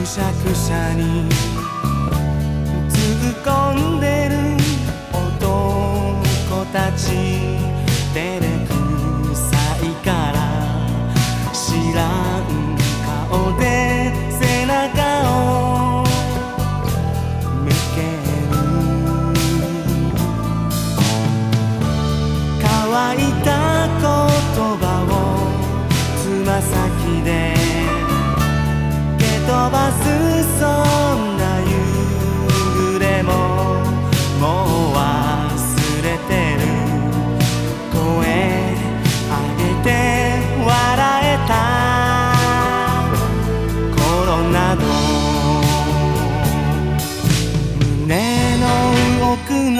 くしゃくしゃに。突っ込んでる男たち。照れくさいから。知らん顔で。背中を。向ける。乾いた言葉を。つま先で。ばすそんな夕暮れももう忘れてる声上げて笑えた頃など胸の奥の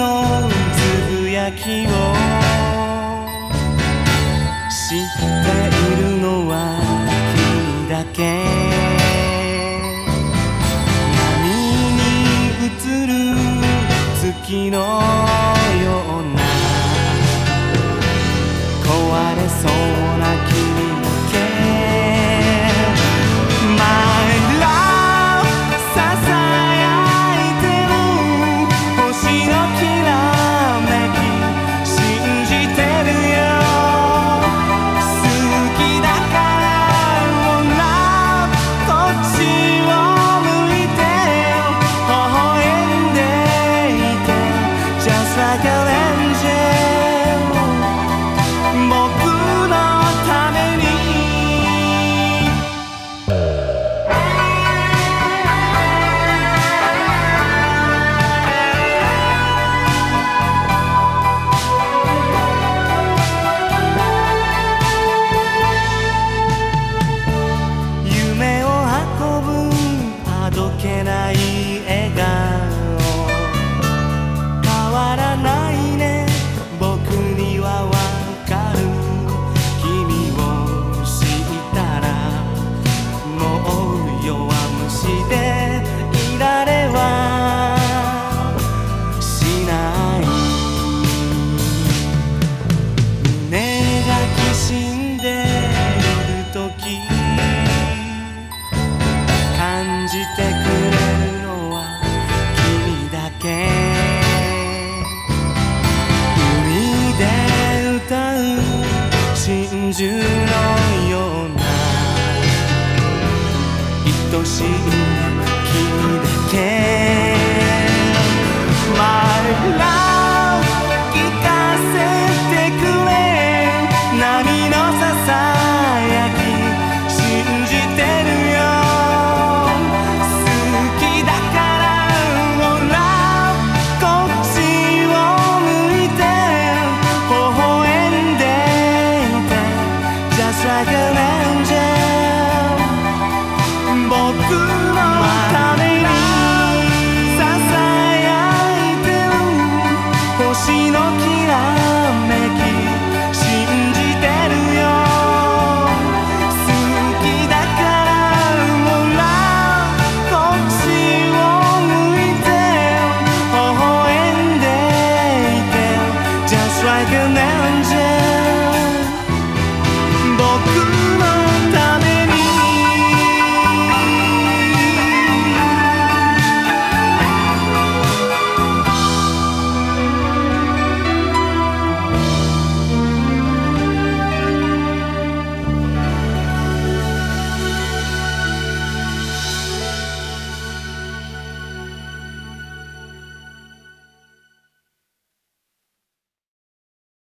つぶやきを知っているのは君だけ月のじてくれるのは君だけ。海で歌う真珠のような愛しい君だけ。just like an